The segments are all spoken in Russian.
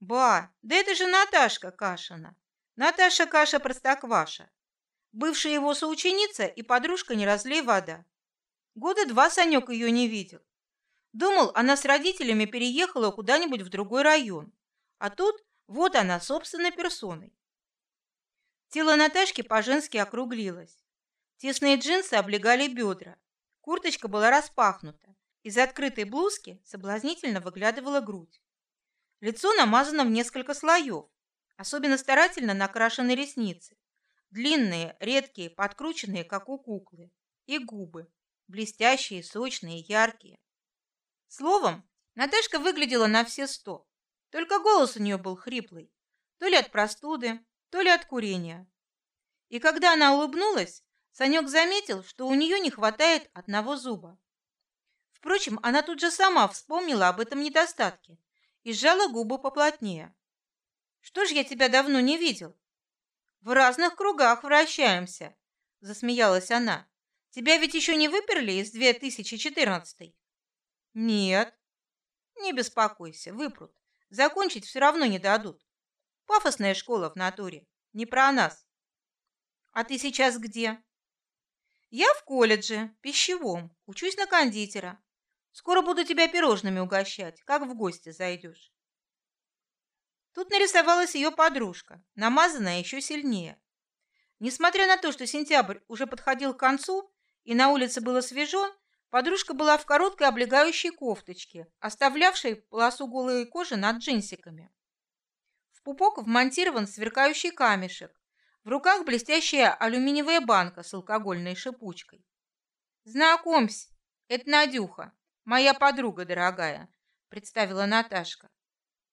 Ба, да это же Наташка Кашина. Наташа Каша Простокваша. Бывшая его соученица и подружка не разлей вода. Года два Санек ее не видел. Думал, она с родителями переехала куда-нибудь в другой район. А тут вот она собственной персоной. Тело Наташки по-женски округлилось. Тесные джинсы облегали бедра. Курточка была распахнута. Из открытой блузки соблазнительно выглядывала грудь. Лицо намазано в несколько слоев. Особенно старательно накрашены ресницы. Длинные, редкие, подкрученные, как у куклы. И губы. Блестящие, сочные, яркие. Словом, Наташка выглядела на все сто. Только голос у нее был хриплый. То ли от простуды, то ли от курения. И когда она улыбнулась, Санек заметил, что у нее не хватает одного зуба. Впрочем, она тут же сама вспомнила об этом недостатке и сжала губы поплотнее. Что ж я тебя давно не видел? В разных кругах вращаемся, засмеялась она. Тебя ведь еще не выперли из 2014? Нет. Не беспокойся, выпрут. Закончить все равно не дадут. Пафосная школа в натуре, не про нас. А ты сейчас где? Я в колледже, пищевом, учусь на кондитера. Скоро буду тебя пирожными угощать, как в гости зайдешь. Тут нарисовалась ее подружка, намазанная еще сильнее. Несмотря на то, что сентябрь уже подходил к концу и на улице было свежо, подружка была в короткой облегающей кофточке, оставлявшей полосу голой кожи над джинсиками. В пупок вмонтирован сверкающий камешек, в руках блестящая алюминиевая банка с алкогольной шипучкой. Знакомься, это Надюха, моя подруга дорогая, представила Наташка.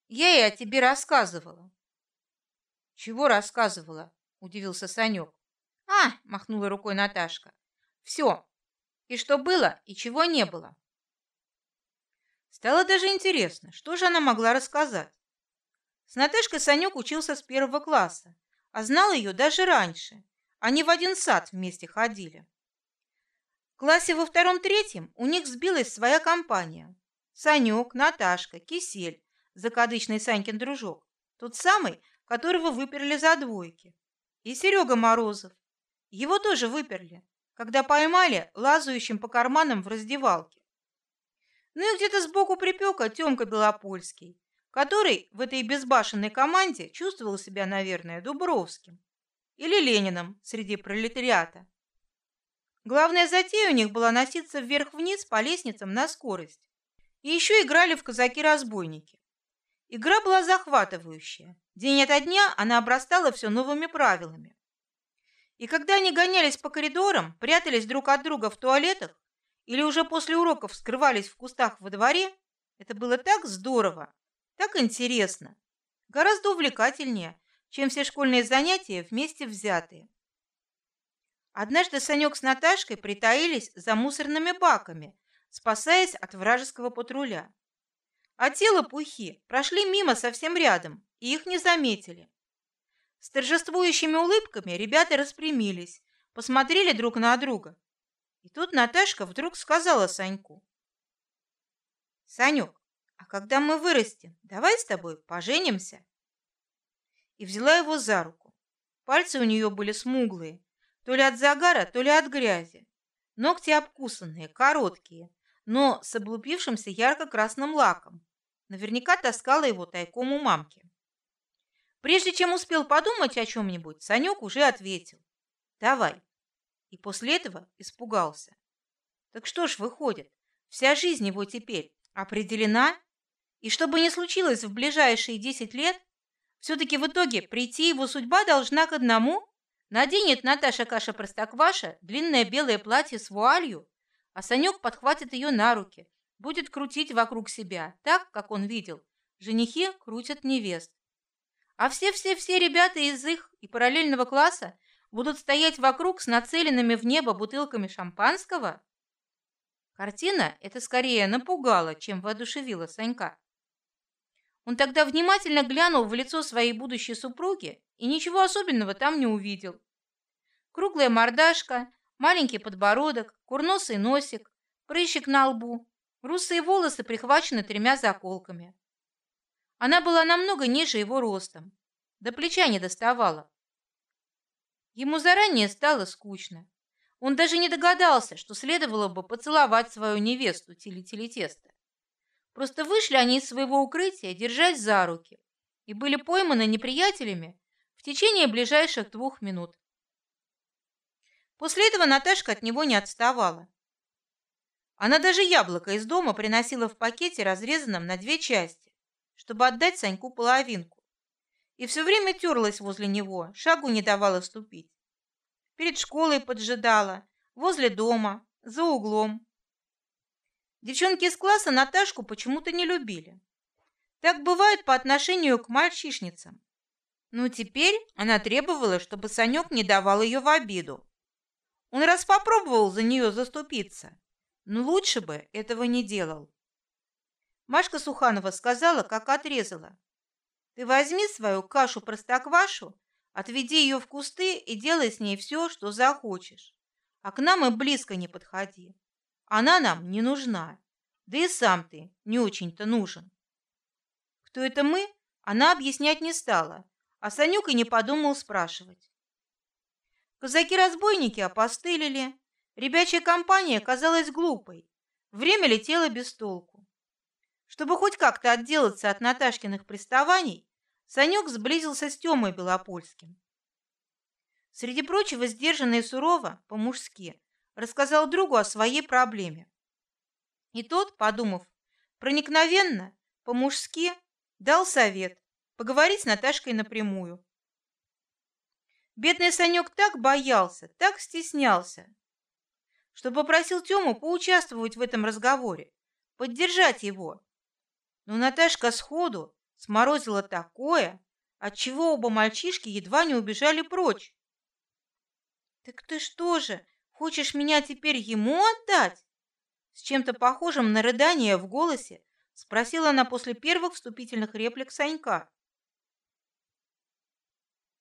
Я ей о тебе рассказывала. Чего рассказывала? удивился Санек. А, махнула рукой Наташка. Все. И что было, и чего не было. Стало даже интересно, что же она могла рассказать. С Наташкой Санек учился с первого класса, а знал ее даже раньше. Они в один сад вместе ходили. Классе во втором-третьем у них сбилась своя компания. Санек, Наташка, Кисель, закадычный Санькин дружок, тот самый, которого выперли за двойки, и Серега Морозов. Его тоже выперли, когда поймали лазающим по карманам в раздевалке. Ну и где-то сбоку припека Тёмка Белопольский, который в этой безбашенной команде чувствовал себя, наверное, Дубровским или Лениным среди пролетариата. Главная затея у них была носиться вверх-вниз по лестницам на скорость. И еще играли в казаки-разбойники. Игра была захватывающая. День ото дня она обрастала все новыми правилами. И когда они гонялись по коридорам, прятались друг от друга в туалетах или уже после уроков скрывались в кустах во дворе, это было так здорово, так интересно, гораздо увлекательнее, чем все школьные занятия вместе взятые. Однажды Санек с Наташкой притаились за мусорными баками, спасаясь от вражеского патруля. А тело пухи прошли мимо совсем рядом, и их не заметили. С торжествующими улыбками ребята распрямились, посмотрели друг на друга. И тут Наташка вдруг сказала Саньку: "Санек, а когда мы вырастем, давай с тобой поженимся". И взяла его за руку. Пальцы у нее были смуглые, то ли от загара, то ли от грязи. Ногти обкусанные, короткие, но с облупившимся ярко-красным лаком. Наверняка таскала его тайком у мамки. Прежде чем успел подумать о чем-нибудь, Санек уже ответил: "Давай". И после этого испугался. Так что ж выходит, вся жизнь его теперь определена, и что бы ни случилось в ближайшие десять лет, все-таки в итоге прийти его судьба должна к одному Наденет Наташа Каша Простокваша длинное белое платье с вуалью, а Санек подхватит ее на руки, будет крутить вокруг себя, так, как он видел. Женихи крутят невест. А все-все-все ребята из их и параллельного класса будут стоять вокруг с нацеленными в небо бутылками шампанского. Картина это скорее напугала, чем воодушевила Санька. Он тогда внимательно глянул в лицо своей будущей супруги и ничего особенного там не увидел. Круглая мордашка, маленький подбородок, курносый носик, прыщик на лбу, русые волосы прихвачены тремя заколками. Она была намного ниже его ростом, до плеча не доставала. Ему заранее стало скучно. Он даже не догадался, что следовало бы поцеловать свою невесту Тили-Тили-Тесто. Просто вышли они из своего укрытия, держась за руки, и были пойманы неприятелями в течение ближайших двух минут. После этого Наташка от него не отставала. Она даже яблоко из дома приносила в пакете, разрезанном на две части, чтобы отдать Саньку половинку. И все время терлась возле него, шагу не давала ступить. Перед школой поджидала, возле дома, за углом. Девчонки из класса Наташку почему-то не любили. Так бывает по отношению к мальчишницам. Но теперь она требовала, чтобы Санек не давал ее в обиду. Он раз попробовал за нее заступиться, но лучше бы этого не делал. Машка Суханова сказала, как отрезала: "Ты возьми свою кашу-простоквашу, отведи ее в кусты и делай с ней все, что захочешь, а к нам и близко не подходи. Она нам не нужна, да и сам ты не очень-то нужен". Кто это мы? Она объяснять не стала, а Санюк и не подумал спрашивать. Казаки-разбойники опостылили, Ребячья компания казалась глупой. Время летело без толку. Чтобы хоть как-то отделаться от Наташкиных приставаний, Санек сблизился с Тёмой Белопольским. Среди прочего, сдержанно и сурово, по-мужски, рассказал другу о своей проблеме. И тот, подумав, проникновенно, по-мужски, дал совет поговорить с Наташкой напрямую. Бедный Санек так боялся, так стеснялся, что попросил Тему поучаствовать в этом разговоре, поддержать его. Но Наташка сходу сморозила такое, от чего оба мальчишки едва не убежали прочь. Так ты что же, хочешь меня теперь ему отдать? С чем-то похожим на рыдание в голосе спросила она после первых вступительных реплик Санька.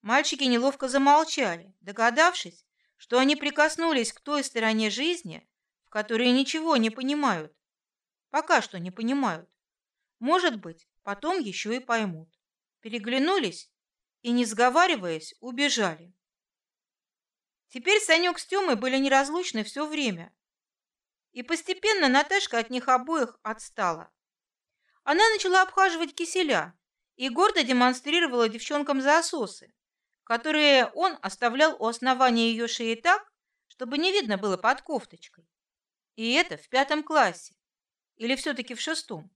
Мальчики неловко замолчали, догадавшись, что они прикоснулись к той стороне жизни, в которой ничего не понимают. Пока что не понимают. Может быть, потом еще и поймут. Переглянулись и, не сговариваясь, убежали. Теперь Санек с Тёмой были неразлучны все время. И постепенно Наташка от них обоих отстала. Она начала обхаживать киселя и гордо демонстрировала девчонкам засосы которые он оставлял у основания ее шеи так, чтобы не видно было под кофточкой. И это в пятом классе, или все-таки в шестом.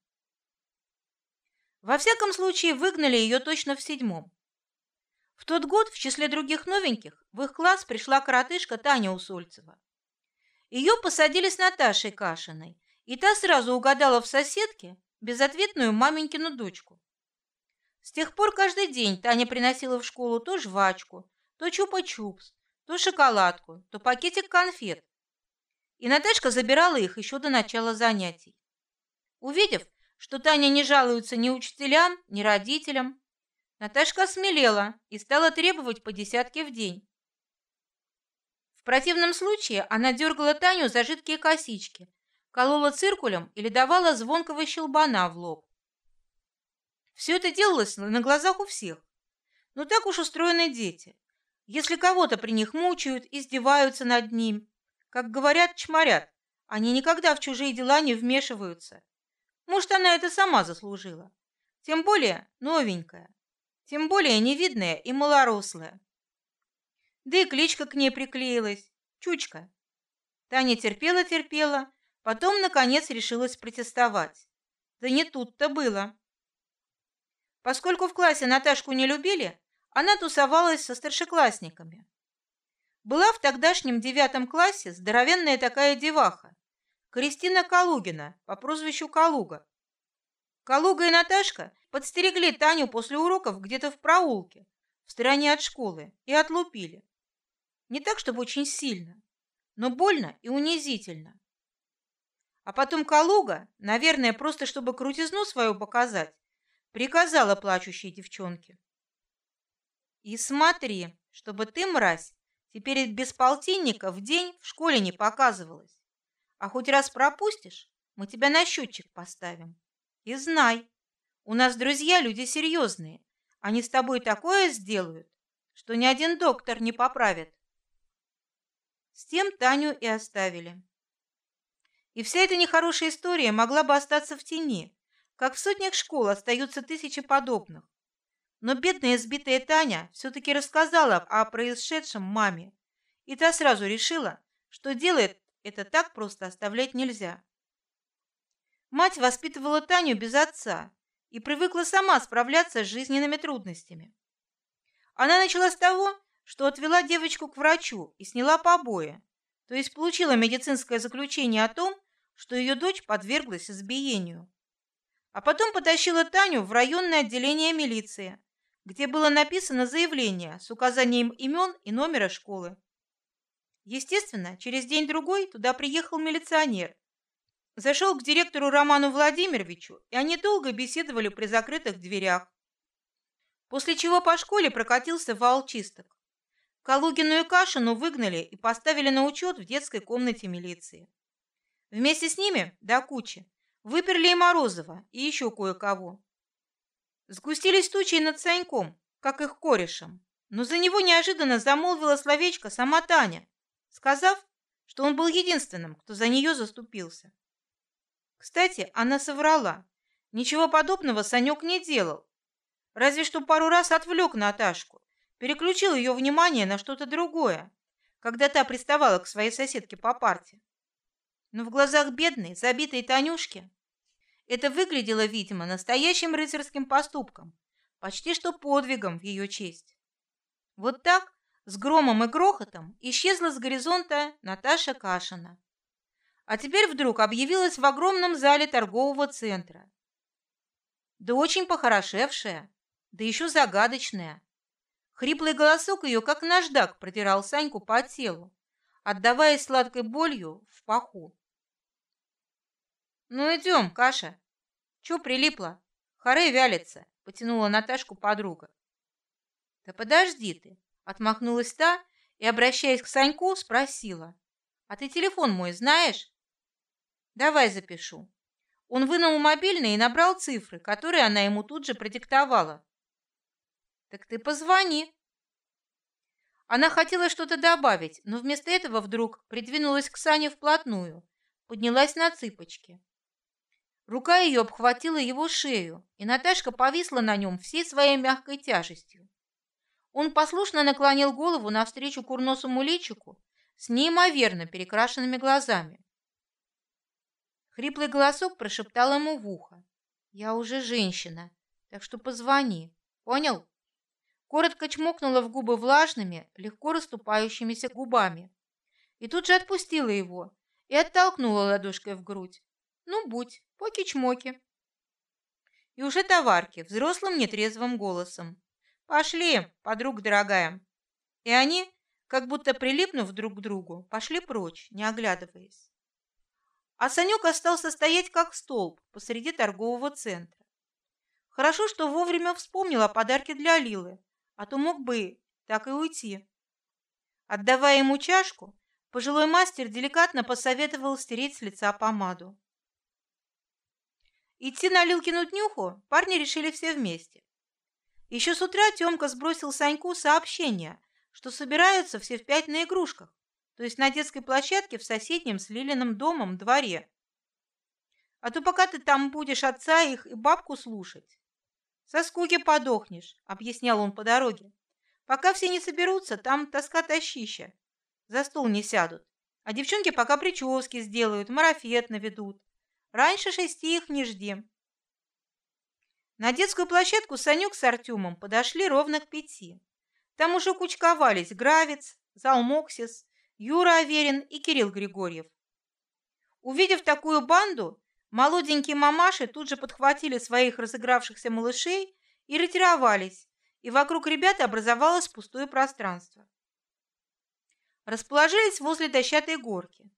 Во всяком случае, выгнали ее точно в седьмом. В тот год в числе других новеньких в их класс пришла коротышка Таня Усольцева. Ее посадили с Наташей Кашиной, и та сразу угадала в соседке безответную маменькину дочку. С тех пор каждый день Таня приносила в школу то жвачку, то чупа-чупс, то шоколадку, то пакетик конфет. И Наташка забирала их еще до начала занятий. Увидев, что Таня не жалуется ни учителям, ни родителям, Наташка осмелела и стала требовать по десятке в день. В противном случае она дергала Таню за жидкие косички, колола циркулем или давала звонкого щелбана в лоб. Все это делалось на глазах у всех. Но так уж устроены дети. Если кого-то при них мучают, издеваются над ним, как говорят, чморят, они никогда в чужие дела не вмешиваются. Может, она это сама заслужила. Тем более новенькая, тем более невидная и малорослая. Да и кличка к ней приклеилась Чучка. Таня терпела-терпела, потом наконец решилась протестовать. Да не тут-то было. Поскольку в классе Наташку не любили, она тусовалась со старшеклассниками. Была в тогдашнем девятом классе здоровенная такая деваха, Кристина Калугина по прозвищу Калуга. Калуга и Наташка подстерегли Таню после уроков где-то в проулке, в стороне от школы, и отлупили. Не так, чтобы очень сильно, но больно и унизительно. А потом Калуга, наверное, просто чтобы крутизну свою показать, приказала плачущей девчонке. И смотри, чтобы ты, мразь, теперь без полтинника в день в школе не показывалась. А хоть раз пропустишь, мы тебя на счетчик поставим. И знай, У нас друзья люди серьезные. Они с тобой такое сделают, что ни один доктор не поправит. С тем Таню и оставили. И вся эта нехорошая история могла бы остаться в тени, как в сотнях школ остаются тысячи подобных. Но бедная избитая Таня все-таки рассказала о происшедшем маме, и та сразу решила, что делает это так просто оставлять нельзя. Мать воспитывала Таню без отца и привыкла сама справляться с жизненными трудностями. Она начала с того, что отвела девочку к врачу и сняла побои, то есть получила медицинское заключение о том, что ее дочь подверглась избиению. А потом потащила Таню в районное отделение милиции, где было написано заявление с указанием имен и номера школы. Естественно, через день-другой туда приехал милиционер зашел к директору Роману Владимировичу, и они долго беседовали при закрытых дверях. После чего по школе прокатился вал чисток. Калугину и Кашину выгнали и поставили на учет в детской комнате милиции. Вместе с ними, до кучи, выперли и Морозова, и еще кое-кого. Сгустились тучи над Саньком, как их корешем, но за него неожиданно замолвила словечко сама Таня, сказав, что он был единственным, кто за нее заступился. Кстати, она соврала. Ничего подобного Санек не делал. Разве что пару раз отвлек Наташку, переключил ее внимание на что-то другое, когда та приставала к своей соседке по парте. Но в глазах бедной, забитой Танюшки это выглядело, видимо, настоящим рыцарским поступком, почти что подвигом в ее честь. Вот так, с громом и грохотом, исчезла с горизонта Наташа Кашина а теперь вдруг объявилась в огромном зале торгового центра. Да очень похорошевшая, да еще загадочная. Хриплый голосок ее, как наждак, протирал Саньку по телу, отдаваясь сладкой болью в паху. Ну идем, Каша. Че прилипла? Харе вялится, потянула Наташку подруга. Да подожди ты, отмахнулась та и, обращаясь к Саньку, спросила: "А ты телефон мой знаешь?" Давай запишу. Он вынул мобильный и набрал цифры, которые она ему тут же продиктовала. Так ты позвони. Она хотела что-то добавить, но вместо этого вдруг придвинулась к Сане вплотную, поднялась на цыпочки. Рука ее обхватила его шею, и Наташка повисла на нем всей своей мягкой тяжестью. Он послушно наклонил голову навстречу курносому личику с неимоверно перекрашенными глазами. Хриплый голосок прошептал ему в ухо: "Я уже женщина, так что позвони. Понял?" Коротко чмокнула в губы влажными, легко расступающимися губами, и тут же отпустила его и оттолкнула ладошкой в грудь. "Ну будь, поки-чмоки." И уже товарки взрослым нетрезвым голосом: "Пошли, подруга дорогая." И они, как будто прилипнув друг к другу, пошли прочь, не оглядываясь. А Санек остался стоять как столб посреди торгового центра. Хорошо, что вовремя вспомнил о подарке для Лилы, а то мог бы так и уйти. Отдавая ему чашку, пожилой мастер деликатно посоветовал стереть с лица помаду. Идти на Лилкину днюху парни решили все вместе. Еще с утра Тёмка сбросил Саньку сообщение, что собираются все в пять на игрушках то есть на детской площадке в соседнем с Лилиным домом дворе. А то пока ты там будешь отца их и бабку слушать, со скуки подохнешь, объяснял он по дороге. Пока все не соберутся, там тоска тащища, за стол не сядут, а девчонки пока прически сделают, марафет наведут. Раньше шести их не жди. На детскую площадку Санек с Артемом подошли ровно к пяти. Там уже кучковались Гравец, Залмоксис, Юра Аверин и Кирилл Григорьев. Увидев такую банду, молоденькие мамаши тут же подхватили своих разыгравшихся малышей и ретировались, и вокруг ребят образовалось пустое пространство. Расположились возле дощатой горки.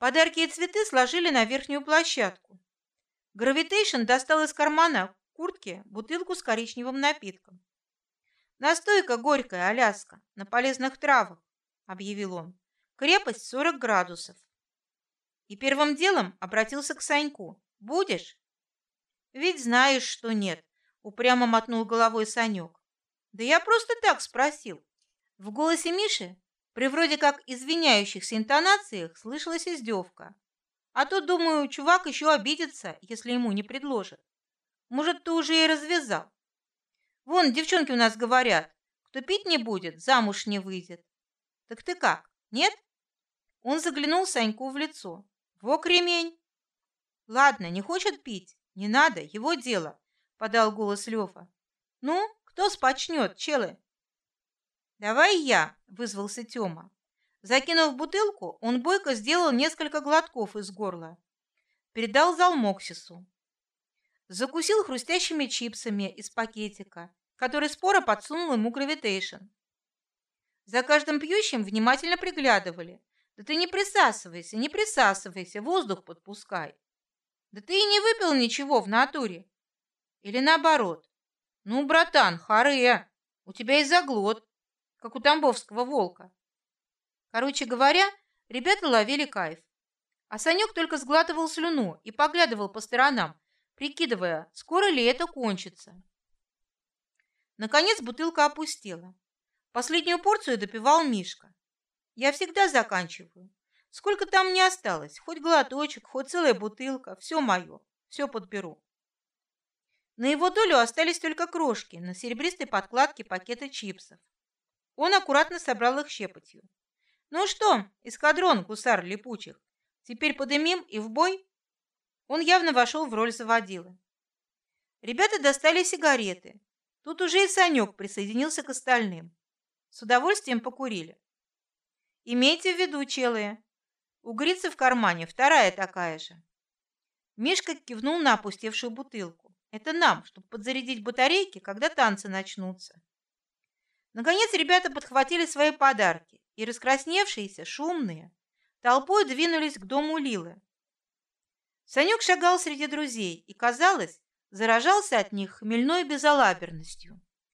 Подарки и цветы сложили на верхнюю площадку. Гравитейшн достал из кармана куртки бутылку с коричневым напитком. Настойка горькая, Аляска, на полезных травах, объявил он. Крепость 40 градусов. И первым делом обратился к Саньку. Будешь? Ведь знаешь, что нет, упрямо мотнул головой Санек. Да я просто так спросил. В голосе Миши при вроде как извиняющихся интонациях слышалась издевка. А то, думаю, чувак еще обидится, если ему не предложат. Может, ты уже и развязал. Вон девчонки у нас говорят, кто пить не будет, замуж не выйдет. Так ты как? Нет? Он заглянул Саньку в лицо. Во кремень. Ладно, не хочет пить, не надо, его дело, подал голос Лёва. Ну, кто спочнет, челы? Давай я, вызвался Тёма. Закинув бутылку, он бойко сделал несколько глотков из горла. Передал зал Моксису. Закусил хрустящими чипсами из пакетика, который споро подсунул ему гравитейшн. За каждым пьющим внимательно приглядывали. Да ты не присасывайся, не присасывайся, воздух подпускай. Да ты и не выпил ничего в натуре. Или наоборот. Ну, братан, харе, у тебя и заглот, как у тамбовского волка. Короче говоря, ребята ловили кайф. А Санек только сглатывал слюну и поглядывал по сторонам, прикидывая, скоро ли это кончится. Наконец бутылка опустела. Последнюю порцию допивал Мишка. Я всегда заканчиваю. Сколько там не осталось, хоть глоточек, хоть целая бутылка, все мое, все подберу. На его долю остались только крошки на серебристой подкладке пакета чипсов. Он аккуратно собрал их щепотью. Ну что, эскадрон гусар липучих, теперь подымим и в бой. Он явно вошел в роль заводилы. Ребята достали сигареты. Тут уже и Санек присоединился к остальным. С удовольствием покурили. Имейте в виду, челые, угрица в кармане, вторая такая же. Мишка кивнул на опустевшую бутылку. Это нам, чтобы подзарядить батарейки, когда танцы начнутся. Наконец ребята подхватили свои подарки и раскрасневшиеся, шумные, толпой двинулись к дому Лилы. Санек шагал среди друзей и, казалось, заражался от них хмельной безалаберностью.